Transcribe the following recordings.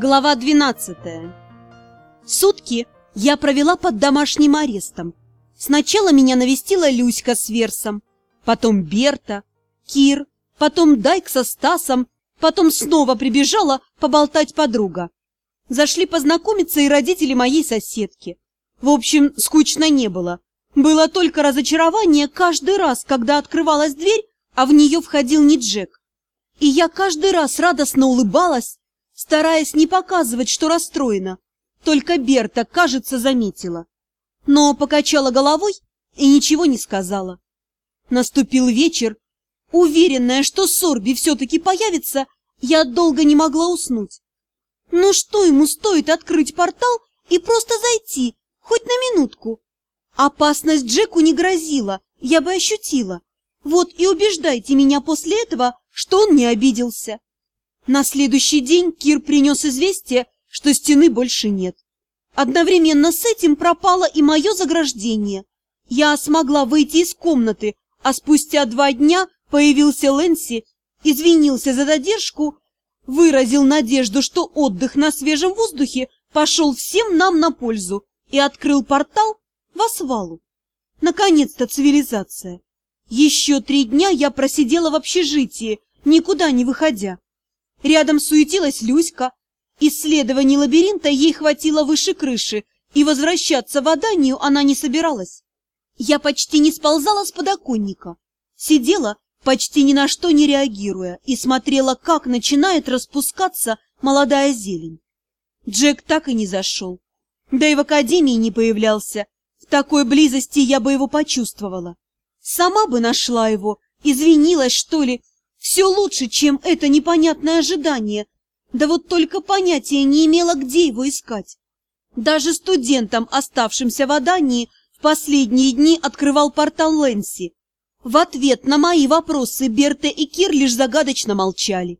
Глава 12 Сутки я провела под домашним арестом. Сначала меня навестила Люська с Версом, потом Берта, Кир, потом Дайк со Стасом, потом снова прибежала поболтать подруга. Зашли познакомиться и родители моей соседки. В общем, скучно не было. Было только разочарование каждый раз, когда открывалась дверь, а в нее входил не Джек. И я каждый раз радостно улыбалась, стараясь не показывать, что расстроена. Только Берта, кажется, заметила. Но покачала головой и ничего не сказала. Наступил вечер. Уверенная, что Сорби все-таки появится, я долго не могла уснуть. Ну что ему стоит открыть портал и просто зайти, хоть на минутку? Опасность Джеку не грозила, я бы ощутила. Вот и убеждайте меня после этого, что он не обиделся. На следующий день Кир принес известие, что стены больше нет. Одновременно с этим пропало и мое заграждение. Я смогла выйти из комнаты, а спустя два дня появился Лэнси, извинился за задержку, выразил надежду, что отдых на свежем воздухе пошел всем нам на пользу и открыл портал в Асвалу. Наконец-то цивилизация. Еще три дня я просидела в общежитии, никуда не выходя. Рядом суетилась Люська. Исследований лабиринта ей хватило выше крыши, и возвращаться в Аданию она не собиралась. Я почти не сползала с подоконника. Сидела, почти ни на что не реагируя, и смотрела, как начинает распускаться молодая зелень. Джек так и не зашел. Да и в академии не появлялся. В такой близости я бы его почувствовала. Сама бы нашла его, извинилась, что ли, все лучше, чем это непонятное ожидание. Да вот только понятия не имела, где его искать. Даже студентам, оставшимся в Адании, в последние дни открывал портал Лэнси. В ответ на мои вопросы Берта и Кир лишь загадочно молчали.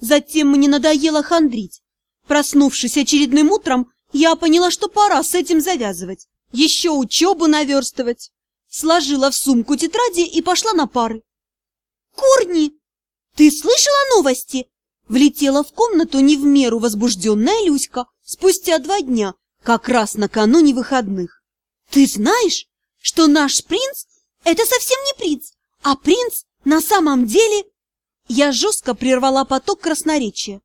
Затем мне надоело хандрить. Проснувшись очередным утром, я поняла, что пора с этим завязывать. Еще учебу наверстывать. Сложила в сумку тетради и пошла на пары. «Корни!» «Ты слышала новости?» Влетела в комнату не в меру возбужденная Люська спустя два дня, как раз накануне выходных. «Ты знаешь, что наш принц — это совсем не принц, а принц на самом деле...» Я жестко прервала поток красноречия.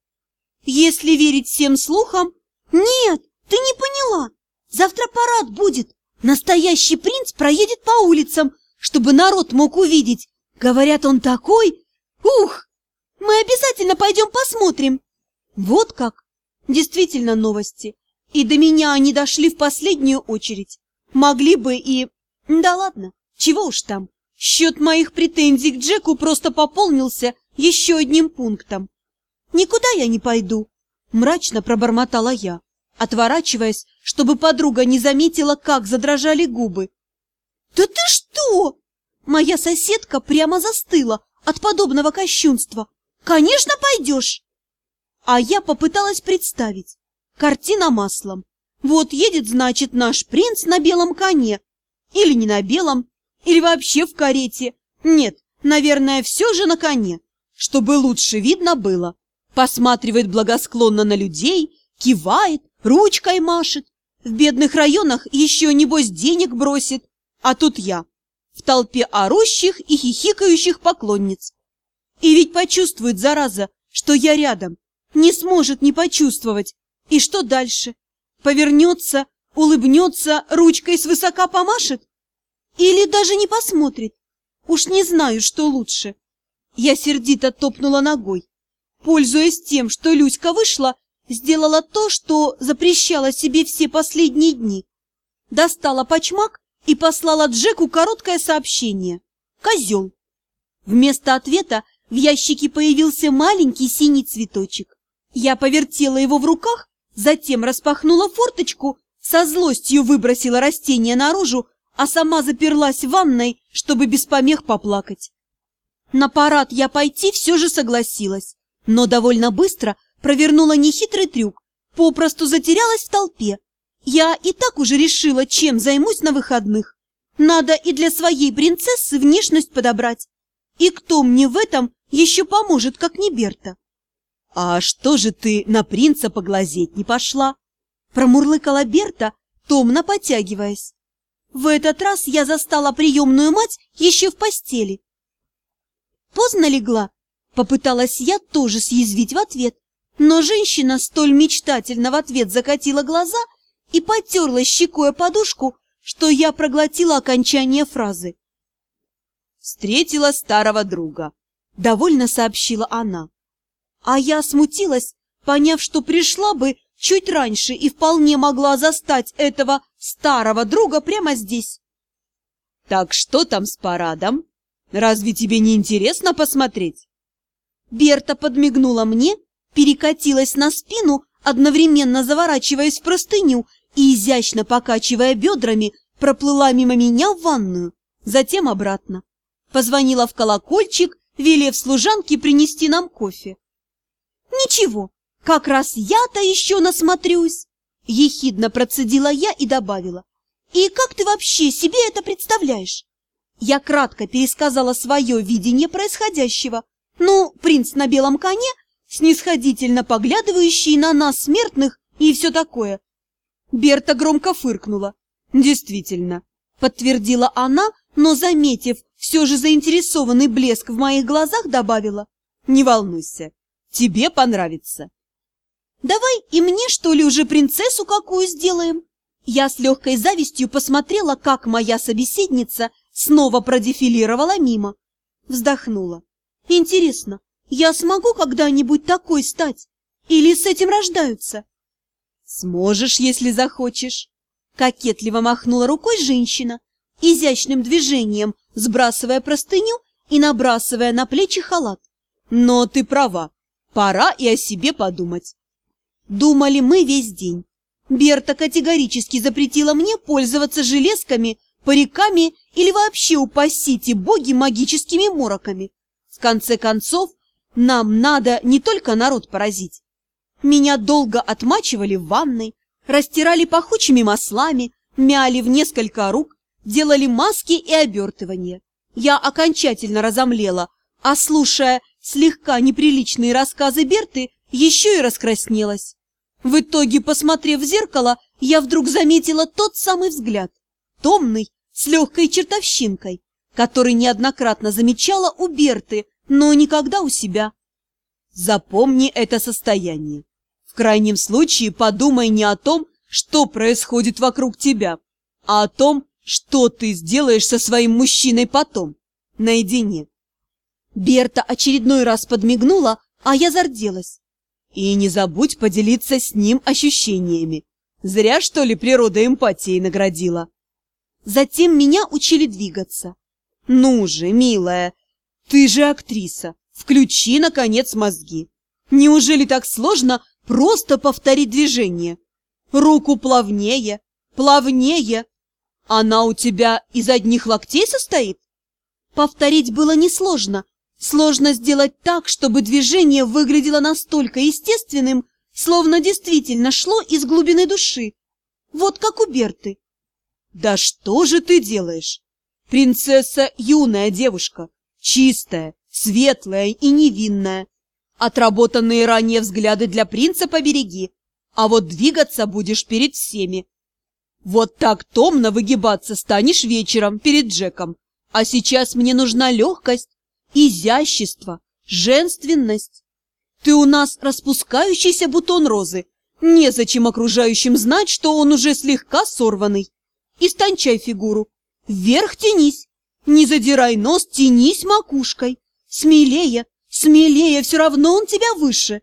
«Если верить всем слухам...» «Нет, ты не поняла. Завтра парад будет. Настоящий принц проедет по улицам, чтобы народ мог увидеть. Говорят, он такой, Ух! Мы обязательно пойдем посмотрим. Вот как. Действительно новости. И до меня они дошли в последнюю очередь. Могли бы и... Да ладно, чего уж там. Счет моих претензий к Джеку просто пополнился еще одним пунктом. Никуда я не пойду, мрачно пробормотала я, отворачиваясь, чтобы подруга не заметила, как задрожали губы. Да ты что? Моя соседка прямо застыла, от подобного кощунства. Конечно, пойдешь. А я попыталась представить. Картина маслом. Вот едет, значит, наш принц на белом коне. Или не на белом, или вообще в карете. Нет, наверное, все же на коне, чтобы лучше видно было. Посматривает благосклонно на людей, кивает, ручкой машет. В бедных районах еще, небось, денег бросит. А тут я в толпе орущих и хихикающих поклонниц. И ведь почувствует, зараза, что я рядом, не сможет не почувствовать. И что дальше? Повернется, улыбнется, ручкой свысока помашет? Или даже не посмотрит? Уж не знаю, что лучше. Я сердито топнула ногой. Пользуясь тем, что Люська вышла, сделала то, что запрещала себе все последние дни. Достала почмак и послала Джеку короткое сообщение. Козел. Вместо ответа в ящике появился маленький синий цветочек. Я повертела его в руках, затем распахнула форточку, со злостью выбросила растение наружу, а сама заперлась в ванной, чтобы без помех поплакать. На парад я пойти все же согласилась, но довольно быстро провернула нехитрый трюк, попросту затерялась в толпе, я и так уже решила, чем займусь на выходных. Надо и для своей принцессы внешность подобрать. И кто мне в этом еще поможет, как не Берта? «А что же ты на принца поглазеть не пошла?» Промурлыкала Берта, томно потягиваясь. В этот раз я застала приемную мать еще в постели. Поздно легла, попыталась я тоже съязвить в ответ, но женщина столь мечтательно в ответ закатила глаза и потерла щекой о подушку, что я проглотила окончание фразы. «Встретила старого друга», — довольно сообщила она. А я смутилась, поняв, что пришла бы чуть раньше и вполне могла застать этого старого друга прямо здесь. «Так что там с парадом? Разве тебе не интересно посмотреть?» Берта подмигнула мне, перекатилась на спину, одновременно заворачиваясь в простыню и, изящно покачивая бедрами, проплыла мимо меня в ванную, затем обратно. Позвонила в колокольчик, велев служанке принести нам кофе. «Ничего, как раз я-то еще насмотрюсь!» Ехидно процедила я и добавила. «И как ты вообще себе это представляешь?» Я кратко пересказала свое видение происходящего. Ну, принц на белом коне, снисходительно поглядывающий на нас, смертных, и все такое. Берта громко фыркнула. «Действительно», — подтвердила она, но, заметив все же заинтересованный блеск в моих глазах, добавила. «Не волнуйся, тебе понравится». «Давай и мне, что ли, уже принцессу какую сделаем?» Я с легкой завистью посмотрела, как моя собеседница снова продефилировала мимо. Вздохнула. «Интересно, я смогу когда-нибудь такой стать? Или с этим рождаются?» «Сможешь, если захочешь», — кокетливо махнула рукой женщина, изящным движением сбрасывая простыню и набрасывая на плечи халат. «Но ты права, пора и о себе подумать». Думали мы весь день. Берта категорически запретила мне пользоваться железками, париками или вообще, упасите боги, магическими мороками. В конце концов, нам надо не только народ поразить, меня долго отмачивали в ванной, растирали пахучими маслами, мяли в несколько рук, делали маски и обертывания. Я окончательно разомлела, а слушая слегка неприличные рассказы Берты, еще и раскраснелась. В итоге, посмотрев в зеркало, я вдруг заметила тот самый взгляд, томный, с легкой чертовщинкой, который неоднократно замечала у Берты, но никогда у себя. Запомни это состояние. В крайнем случае подумай не о том, что происходит вокруг тебя, а о том, что ты сделаешь со своим мужчиной потом, наедине. Берта очередной раз подмигнула, а я зарделась. И не забудь поделиться с ним ощущениями. Зря, что ли, природа эмпатией наградила. Затем меня учили двигаться. Ну же, милая, ты же актриса, включи, наконец, мозги. Неужели так сложно Просто повтори движение. Руку плавнее, плавнее. Она у тебя из одних локтей состоит? Повторить было несложно. Сложно сделать так, чтобы движение выглядело настолько естественным, словно действительно шло из глубины души. Вот как у Берты. Да что же ты делаешь? Принцесса юная девушка, чистая, светлая и невинная. Отработанные ранее взгляды для принца побереги, а вот двигаться будешь перед всеми. Вот так томно выгибаться станешь вечером перед Джеком. А сейчас мне нужна легкость, изящество, женственность. Ты у нас распускающийся бутон розы. Незачем окружающим знать, что он уже слегка сорванный. Истончай фигуру. Вверх тянись. Не задирай нос, тянись макушкой. Смелее, Смелее, все равно он тебя выше.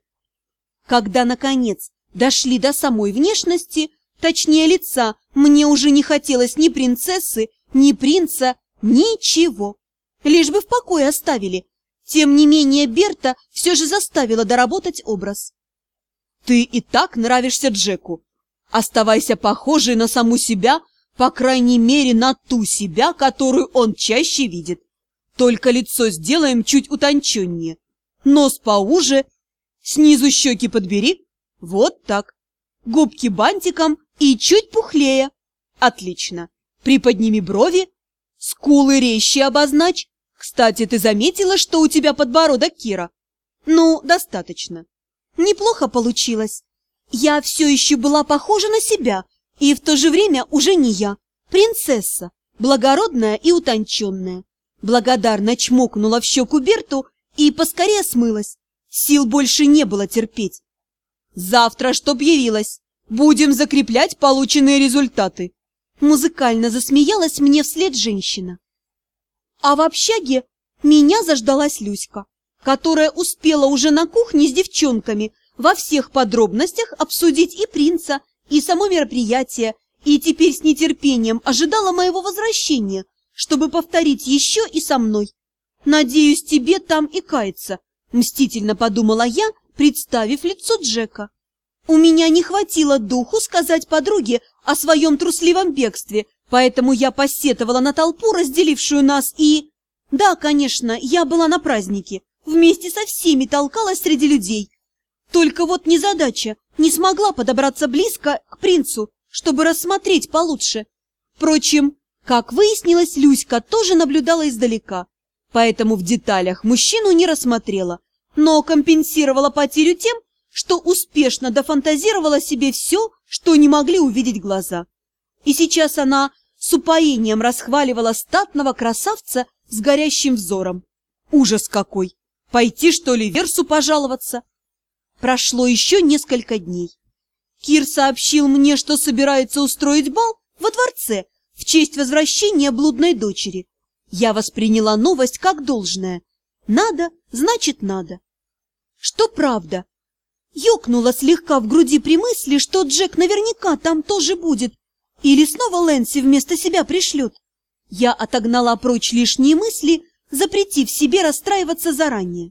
Когда, наконец, дошли до самой внешности, точнее лица, мне уже не хотелось ни принцессы, ни принца, ничего. Лишь бы в покое оставили. Тем не менее Берта все же заставила доработать образ. Ты и так нравишься Джеку. Оставайся похожей на саму себя, по крайней мере, на ту себя, которую он чаще видит. Только лицо сделаем чуть утонченнее. Нос поуже, снизу щеки подбери. Вот так. Губки бантиком и чуть пухлее. Отлично. Приподними брови. Скулы резче обозначь. Кстати, ты заметила, что у тебя подбородок Кира? Ну, достаточно. неплохо получилось. Я все еще была похожа на себя, и в то же время уже не я, принцесса, благородная и утонченная. Благодарно чмокнула в щеку Берту и поскорее смылась. Сил больше не было терпеть. «Завтра, чтоб явилась, будем закреплять полученные результаты!» Музыкально засмеялась мне вслед женщина. А в общаге меня заждалась Люська, которая успела уже на кухне с девчонками во всех подробностях обсудить и принца, и само мероприятие, и теперь с нетерпением ожидала моего возвращения, чтобы повторить еще и со мной. «Надеюсь, тебе там и каяться», — мстительно подумала я, представив лицо Джека. У меня не хватило духу сказать подруге о своем трусливом бегстве, поэтому я посетовала на толпу, разделившую нас, и... Да, конечно, я была на празднике, вместе со всеми толкалась среди людей. Только вот незадача, не смогла подобраться близко к принцу, чтобы рассмотреть получше. Впрочем, как выяснилось, Люська тоже наблюдала издалека, поэтому в деталях мужчину не рассмотрела, но компенсировала потерю тем, что успешно дофантазировала себе все, что не могли увидеть глаза. И сейчас она с упоением расхваливала статного красавца с горящим взором. Ужас какой! Пойти, что ли, Версу пожаловаться? Прошло еще несколько дней. Кир сообщил мне, что собирается устроить бал во дворце честь возвращения блудной дочери. Я восприняла новость как должное. Надо, значит надо. Что правда? Ёкнула слегка в груди при мысли, что Джек наверняка там тоже будет. Или снова Лэнси вместо себя пришлет. Я отогнала прочь лишние мысли, запретив себе расстраиваться заранее.